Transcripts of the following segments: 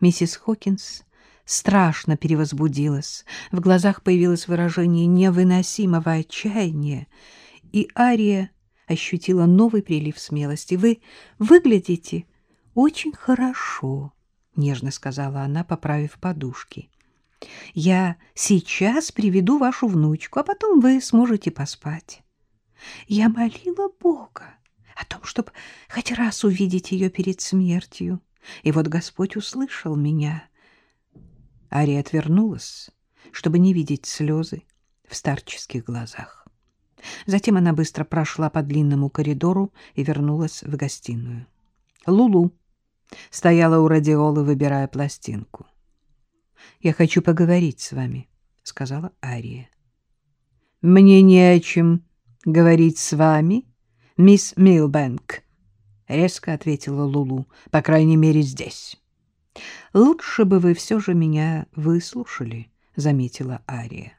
Миссис Хокинс страшно перевозбудилась, в глазах появилось выражение невыносимого отчаяния, и Ария ощутила новый прилив смелости. «Вы выглядите очень хорошо», — нежно сказала она, поправив подушки. «Я сейчас приведу вашу внучку, а потом вы сможете поспать». Я молила Бога о том, чтобы хоть раз увидеть ее перед смертью, и вот Господь услышал меня. Ария отвернулась, чтобы не видеть слезы в старческих глазах. Затем она быстро прошла по длинному коридору и вернулась в гостиную. Лулу стояла у радиолы, выбирая пластинку. — Я хочу поговорить с вами, — сказала Ария. — Мне не о чем говорить с вами, мисс Милбэнк, — резко ответила Лулу, — по крайней мере, здесь. — Лучше бы вы все же меня выслушали, — заметила Ария.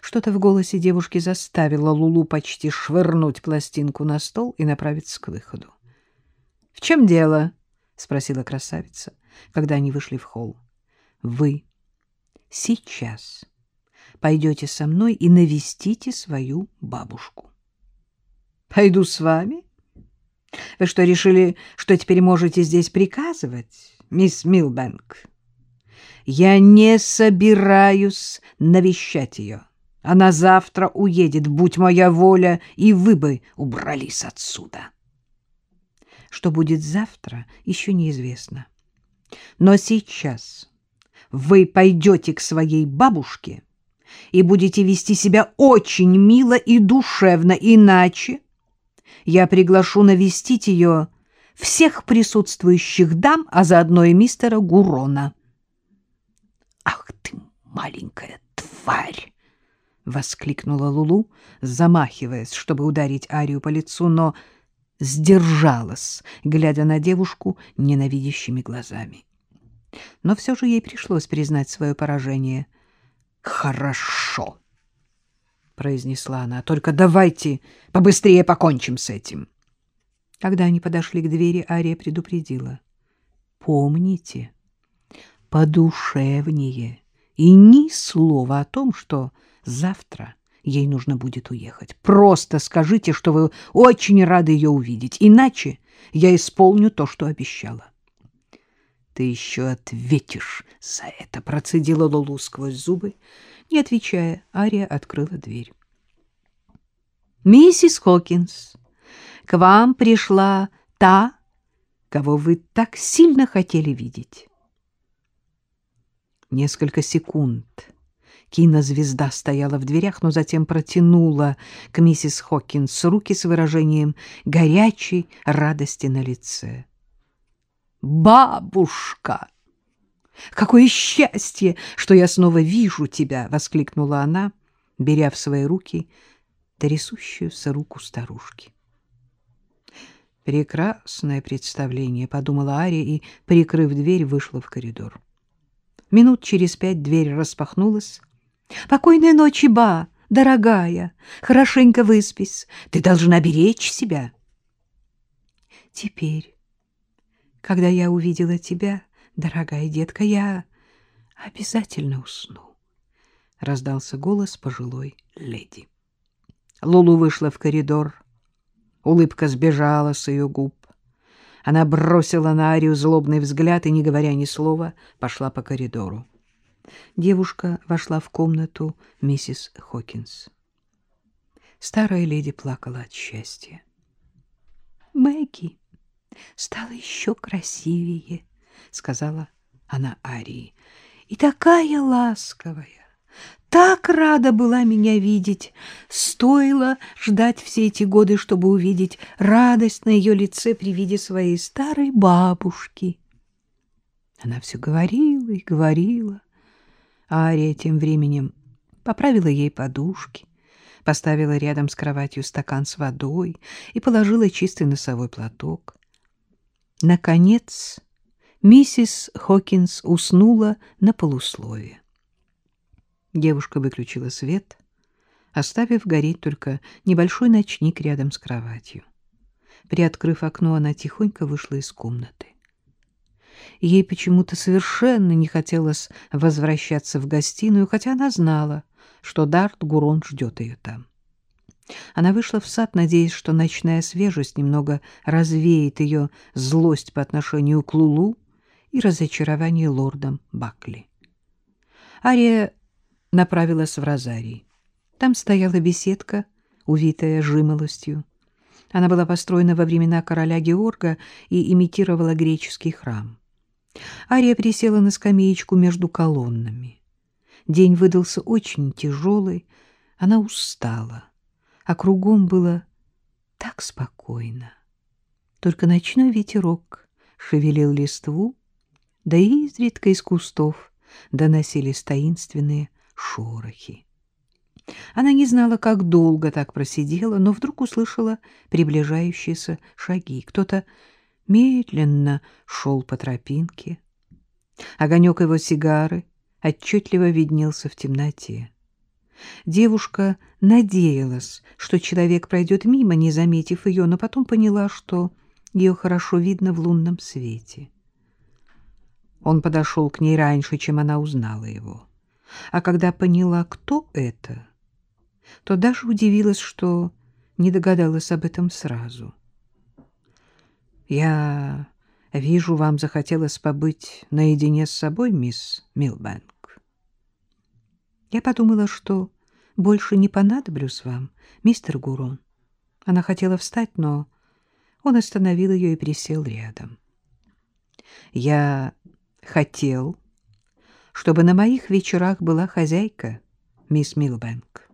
Что-то в голосе девушки заставило Лулу почти швырнуть пластинку на стол и направиться к выходу. — В чем дело? — спросила красавица, когда они вышли в холл. — Вы сейчас пойдете со мной и навестите свою бабушку. — Пойду с вами? Вы что, решили, что теперь можете здесь приказывать, мисс Милбэнк? Я не собираюсь навещать ее. Она завтра уедет, будь моя воля, и вы бы убрались отсюда. Что будет завтра, еще неизвестно. Но сейчас вы пойдете к своей бабушке и будете вести себя очень мило и душевно, иначе я приглашу навестить ее всех присутствующих дам, а заодно и мистера Гурона. — Ах ты, маленькая тварь! — воскликнула Лулу, замахиваясь, чтобы ударить Арию по лицу, но сдержалась, глядя на девушку ненавидящими глазами. Но все же ей пришлось признать свое поражение. «Хорошо», — произнесла она, — «только давайте побыстрее покончим с этим». Когда они подошли к двери, Ария предупредила. «Помните, подушевнее и ни слова о том, что завтра ей нужно будет уехать. Просто скажите, что вы очень рады ее увидеть, иначе я исполню то, что обещала. — Ты еще ответишь за это, — процедила Лулу сквозь зубы. Не отвечая, Ария открыла дверь. — Миссис Хокинс, к вам пришла та, кого вы так сильно хотели видеть. Несколько секунд кинозвезда стояла в дверях, но затем протянула к миссис Хокинс руки с выражением горячей радости на лице. «Бабушка! Какое счастье, что я снова вижу тебя!» — воскликнула она, беря в свои руки трясущуюся руку старушки. «Прекрасное представление», — подумала Ария и, прикрыв дверь, вышла в коридор. Минут через пять дверь распахнулась. «Покойной ночи, ба, дорогая! Хорошенько выспись. Ты должна беречь себя». «Теперь когда я увидела тебя, дорогая детка, я обязательно усну. Раздался голос пожилой леди. Лулу вышла в коридор. Улыбка сбежала с ее губ. Она бросила на Арию злобный взгляд и, не говоря ни слова, пошла по коридору. Девушка вошла в комнату миссис Хокинс. Старая леди плакала от счастья. — Мэгги! стала еще красивее, — сказала она Арии. — И такая ласковая, так рада была меня видеть. Стоило ждать все эти годы, чтобы увидеть радость на ее лице при виде своей старой бабушки. Она все говорила и говорила. Ария тем временем поправила ей подушки, поставила рядом с кроватью стакан с водой и положила чистый носовой платок. Наконец, миссис Хокинс уснула на полуслове. Девушка выключила свет, оставив гореть только небольшой ночник рядом с кроватью. Приоткрыв окно, она тихонько вышла из комнаты. Ей почему-то совершенно не хотелось возвращаться в гостиную, хотя она знала, что Дарт Гурон ждет ее там. Она вышла в сад, надеясь, что ночная свежесть немного развеет ее злость по отношению к Лулу и разочарование лордом Бакли. Ария направилась в Розарий. Там стояла беседка, увитая жимолостью. Она была построена во времена короля Георга и имитировала греческий храм. Ария присела на скамеечку между колоннами. День выдался очень тяжелый, она устала, а кругом было так спокойно. Только ночной ветерок шевелил листву, да и изредка из кустов доносились таинственные шорохи. Она не знала, как долго так просидела, но вдруг услышала приближающиеся шаги. Кто-то медленно шел по тропинке. Огонек его сигары отчетливо виднелся в темноте. Девушка надеялась, что человек пройдет мимо, не заметив ее, но потом поняла, что ее хорошо видно в лунном свете. Он подошел к ней раньше, чем она узнала его. А когда поняла, кто это, то даже удивилась, что не догадалась об этом сразу. «Я вижу, вам захотелось побыть наедине с собой, мисс Милбэнк. Я подумала, что больше не понадоблюсь вам, мистер Гурон. Она хотела встать, но он остановил ее и присел рядом. Я хотел, чтобы на моих вечерах была хозяйка, мисс Милбэнк.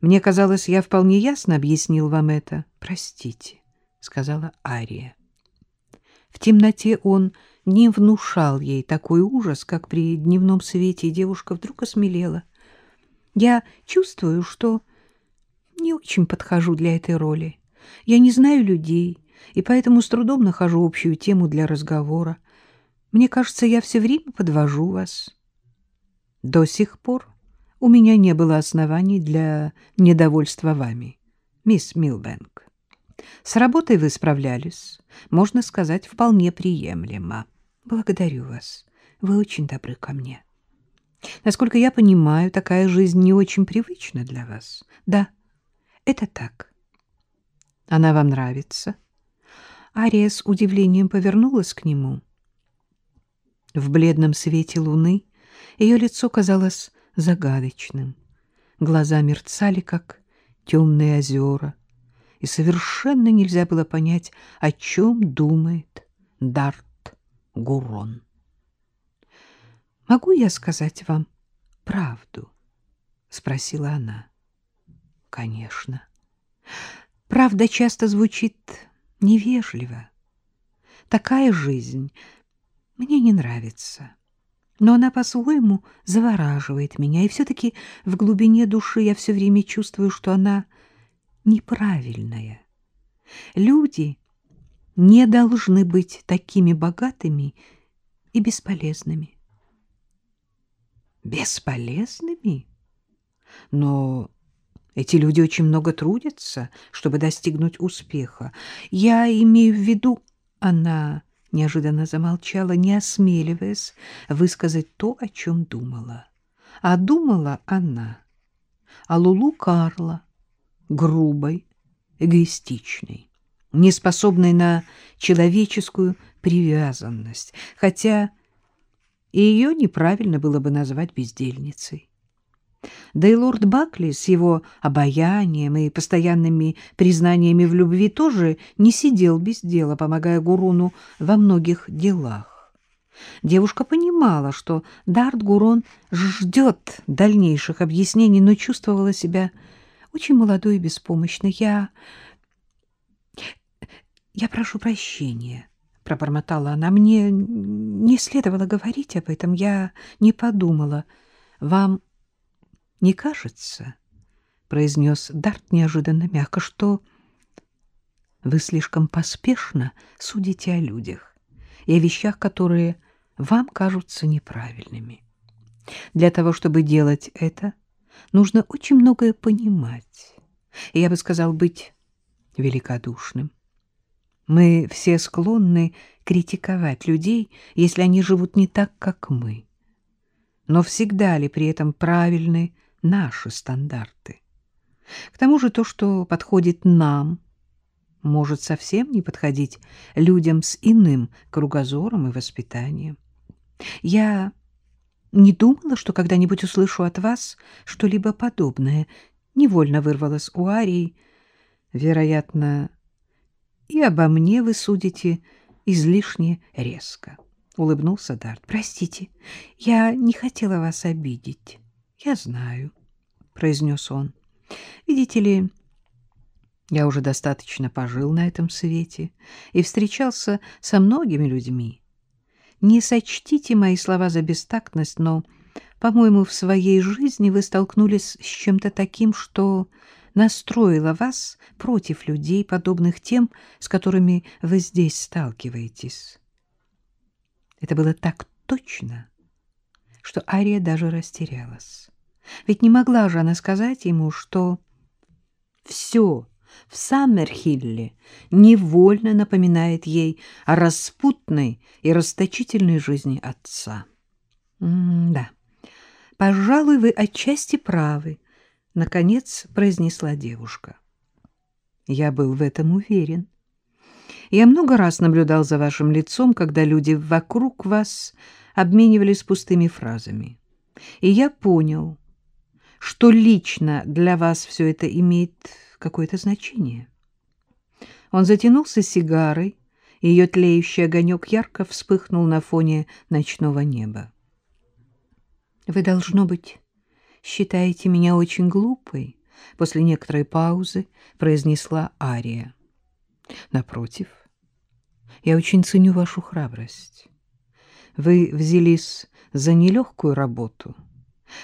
Мне казалось, я вполне ясно объяснил вам это. Простите, — сказала Ария. В темноте он не внушал ей такой ужас, как при дневном свете, и девушка вдруг осмелела. Я чувствую, что не очень подхожу для этой роли. Я не знаю людей, и поэтому с трудом нахожу общую тему для разговора. Мне кажется, я все время подвожу вас. До сих пор у меня не было оснований для недовольства вами, мисс Милбэнк. С работой вы справлялись, можно сказать, вполне приемлемо. Благодарю вас. Вы очень добры ко мне. Насколько я понимаю, такая жизнь не очень привычна для вас. Да, это так. Она вам нравится? Ария с удивлением повернулась к нему. В бледном свете луны ее лицо казалось загадочным. Глаза мерцали, как темные озера, и совершенно нельзя было понять, о чем думает Дарт Гурон. «Могу я сказать вам правду?» — спросила она. «Конечно. Правда часто звучит невежливо. Такая жизнь мне не нравится. Но она по-своему завораживает меня, и все-таки в глубине души я все время чувствую, что она неправильная. Люди не должны быть такими богатыми и бесполезными. Бесполезными? Но эти люди очень много трудятся, чтобы достигнуть успеха. Я имею в виду, она неожиданно замолчала, не осмеливаясь высказать то, о чем думала. А думала она о Лулу Карла, грубой, эгоистичной, неспособной на человеческую привязанность, хотя и ее неправильно было бы назвать бездельницей. Да и лорд Бакли с его обаянием и постоянными признаниями в любви тоже не сидел без дела, помогая Гуруну во многих делах. Девушка понимала, что Дарт Гурон ждет дальнейших объяснений, но чувствовала себя очень молодой и беспомощной. «Я... я прошу прощения», — пробормотала она. «Мне не следовало говорить об этом. Я не подумала. Вам не кажется, — произнес Дарт неожиданно мягко, — что вы слишком поспешно судите о людях и о вещах, которые вам кажутся неправильными. Для того, чтобы делать это, нужно очень многое понимать, и, я бы сказал, быть великодушным. Мы все склонны критиковать людей, если они живут не так, как мы. Но всегда ли при этом правильны наши стандарты? К тому же то, что подходит нам, может совсем не подходить людям с иным кругозором и воспитанием. Я не думала, что когда-нибудь услышу от вас что-либо подобное. Невольно вырвалась у Арии. Вероятно, и обо мне вы судите излишне резко. — улыбнулся Дарт. — Простите, я не хотела вас обидеть. — Я знаю, — произнес он. — Видите ли, я уже достаточно пожил на этом свете и встречался со многими людьми. Не сочтите мои слова за бестактность, но, по-моему, в своей жизни вы столкнулись с чем-то таким, что настроило вас против людей, подобных тем, с которыми вы здесь сталкиваетесь. Это было так точно, что Ария даже растерялась. Ведь не могла же она сказать ему, что все в Саммерхилле невольно напоминает ей о распутной и расточительной жизни отца. «Да, пожалуй, вы отчасти правы», — наконец произнесла девушка. «Я был в этом уверен. Я много раз наблюдал за вашим лицом, когда люди вокруг вас обменивались пустыми фразами. И я понял, что лично для вас все это имеет какое-то значение. Он затянулся сигарой, ее тлеющий огонек ярко вспыхнул на фоне ночного неба. — Вы, должно быть, считаете меня очень глупой? — после некоторой паузы произнесла Ария. — Напротив, я очень ценю вашу храбрость. Вы взялись за нелегкую работу —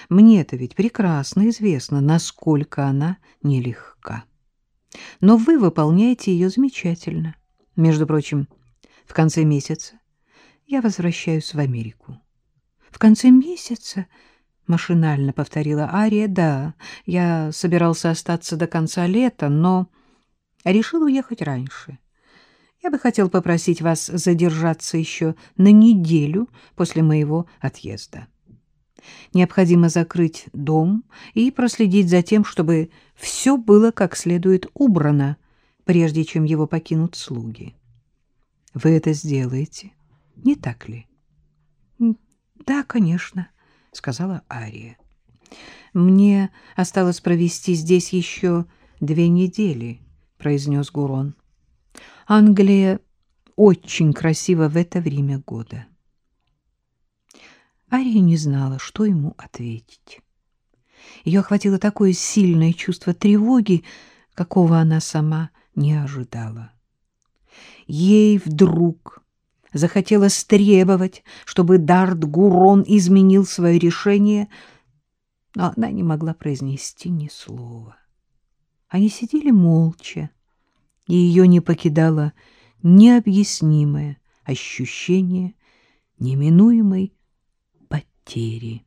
мне-то ведь прекрасно известно, насколько она нелегка. Но вы выполняете ее замечательно. Между прочим, в конце месяца я возвращаюсь в Америку. В конце месяца, машинально повторила Ария, да, я собирался остаться до конца лета, но решил уехать раньше. Я бы хотел попросить вас задержаться еще на неделю после моего отъезда. Необходимо закрыть дом и проследить за тем, чтобы все было как следует убрано, прежде чем его покинут слуги. Вы это сделаете, не так ли? — Да, конечно, — сказала Ария. — Мне осталось провести здесь еще две недели, — произнес Гурон. — Англия очень красива в это время года. Ария не знала, что ему ответить. Ее охватило такое сильное чувство тревоги, какого она сама не ожидала. Ей вдруг захотелось требовать, чтобы Дарт Гурон изменил свое решение, но она не могла произнести ни слова. Они сидели молча, и ее не покидало необъяснимое ощущение неминуемой потери.